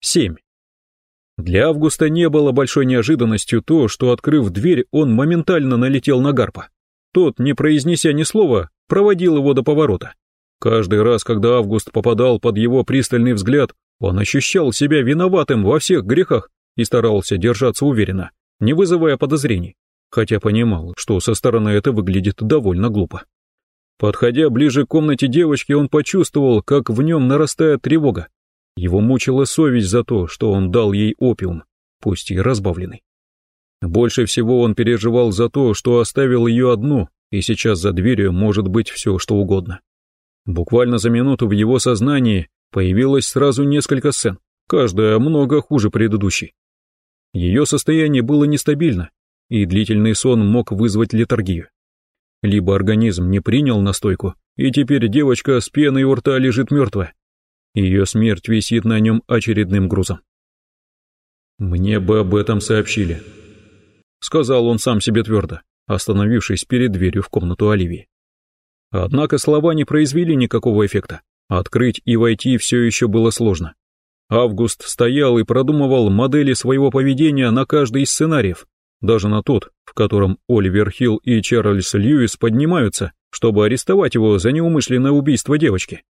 7. Для Августа не было большой неожиданностью то, что, открыв дверь, он моментально налетел на Гарпа. Тот, не произнеся ни слова, проводил его до поворота. Каждый раз, когда Август попадал под его пристальный взгляд, он ощущал себя виноватым во всех грехах и старался держаться уверенно, не вызывая подозрений, хотя понимал, что со стороны это выглядит довольно глупо. Подходя ближе к комнате девочки, он почувствовал, как в нем нарастает тревога. Его мучила совесть за то, что он дал ей опиум, пусть и разбавленный. Больше всего он переживал за то, что оставил ее одну, и сейчас за дверью может быть все, что угодно. Буквально за минуту в его сознании появилось сразу несколько сцен, каждая много хуже предыдущей. Ее состояние было нестабильно, и длительный сон мог вызвать летаргию. Либо организм не принял настойку, и теперь девочка с пеной у рта лежит мертвая. Ее смерть висит на нем очередным грузом. «Мне бы об этом сообщили», — сказал он сам себе твердо, остановившись перед дверью в комнату Оливии. Однако слова не произвели никакого эффекта. Открыть и войти все еще было сложно. Август стоял и продумывал модели своего поведения на каждый из сценариев, даже на тот, в котором Оливер Хилл и Чарльз Льюис поднимаются, чтобы арестовать его за неумышленное убийство девочки.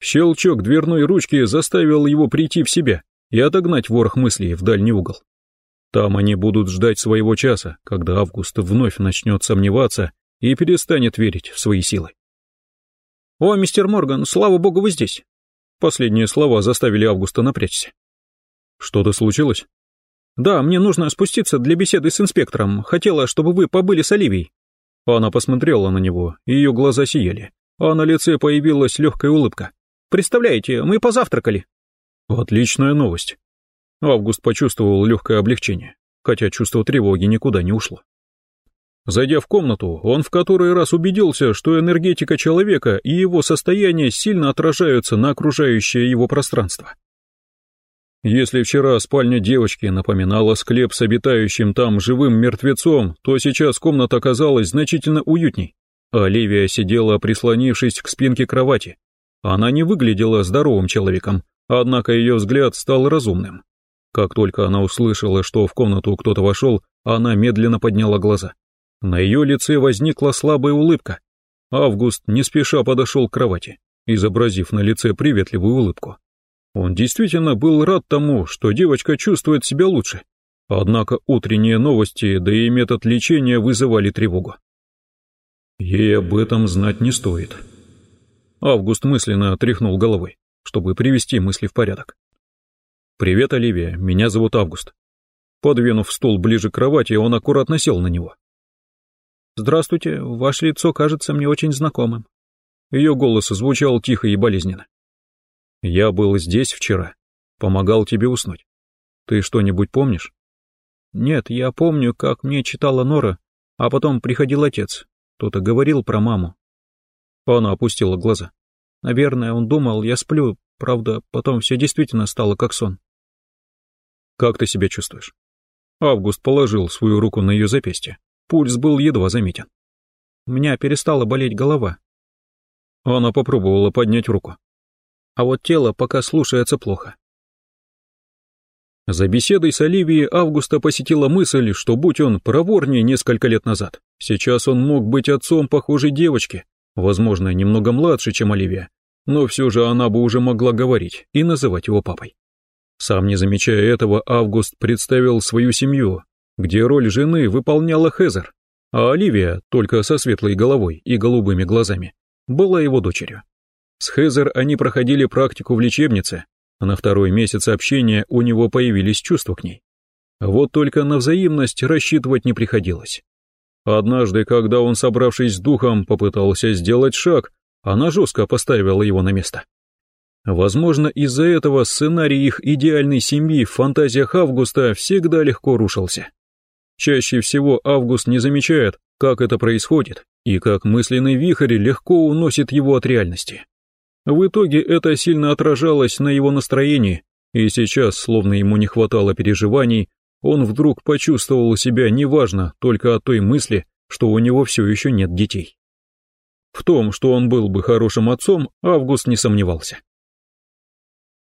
Щелчок дверной ручки заставил его прийти в себя и отогнать ворох мыслей в дальний угол. Там они будут ждать своего часа, когда Август вновь начнет сомневаться и перестанет верить в свои силы. «О, мистер Морган, слава богу, вы здесь!» Последние слова заставили Августа напрячься. «Что-то случилось?» «Да, мне нужно спуститься для беседы с инспектором. Хотела, чтобы вы побыли с Оливией». Она посмотрела на него, ее глаза сияли, а на лице появилась легкая улыбка. «Представляете, мы позавтракали». «Отличная новость». Август почувствовал легкое облегчение, хотя чувство тревоги никуда не ушло. Зайдя в комнату, он в который раз убедился, что энергетика человека и его состояние сильно отражаются на окружающее его пространство. Если вчера спальня девочки напоминала склеп с обитающим там живым мертвецом, то сейчас комната оказалась значительно уютней. Оливия сидела, прислонившись к спинке кровати. Она не выглядела здоровым человеком, однако ее взгляд стал разумным. Как только она услышала, что в комнату кто-то вошел, она медленно подняла глаза. На ее лице возникла слабая улыбка. Август не спеша подошел к кровати, изобразив на лице приветливую улыбку. Он действительно был рад тому, что девочка чувствует себя лучше. Однако утренние новости, да и метод лечения вызывали тревогу. Ей об этом знать не стоит. Август мысленно тряхнул головой, чтобы привести мысли в порядок. «Привет, Оливия, меня зовут Август». Подвинув стул ближе к кровати, он аккуратно сел на него. «Здравствуйте, ваше лицо кажется мне очень знакомым». Ее голос звучал тихо и болезненно. Я был здесь вчера, помогал тебе уснуть. Ты что-нибудь помнишь? Нет, я помню, как мне читала Нора, а потом приходил отец. Кто-то говорил про маму. Она опустила глаза. Наверное, он думал, я сплю, правда, потом все действительно стало как сон. Как ты себя чувствуешь? Август положил свою руку на ее запястье. Пульс был едва заметен. У меня перестала болеть голова. Она попробовала поднять руку а вот тело пока слушается плохо. За беседой с Оливией Августа посетила мысль, что будь он проворнее несколько лет назад, сейчас он мог быть отцом похожей девочки, возможно, немного младше, чем Оливия, но все же она бы уже могла говорить и называть его папой. Сам не замечая этого, Август представил свою семью, где роль жены выполняла Хезер, а Оливия, только со светлой головой и голубыми глазами, была его дочерью. С Хезер они проходили практику в лечебнице, а на второй месяц общения у него появились чувства к ней. Вот только на взаимность рассчитывать не приходилось. Однажды, когда он, собравшись с духом, попытался сделать шаг, она жестко поставила его на место. Возможно, из-за этого сценарий их идеальной семьи в фантазиях Августа всегда легко рушился. Чаще всего Август не замечает, как это происходит, и как мысленный вихрь легко уносит его от реальности. В итоге это сильно отражалось на его настроении, и сейчас, словно ему не хватало переживаний, он вдруг почувствовал себя неважно только от той мысли, что у него все еще нет детей. В том, что он был бы хорошим отцом, Август не сомневался.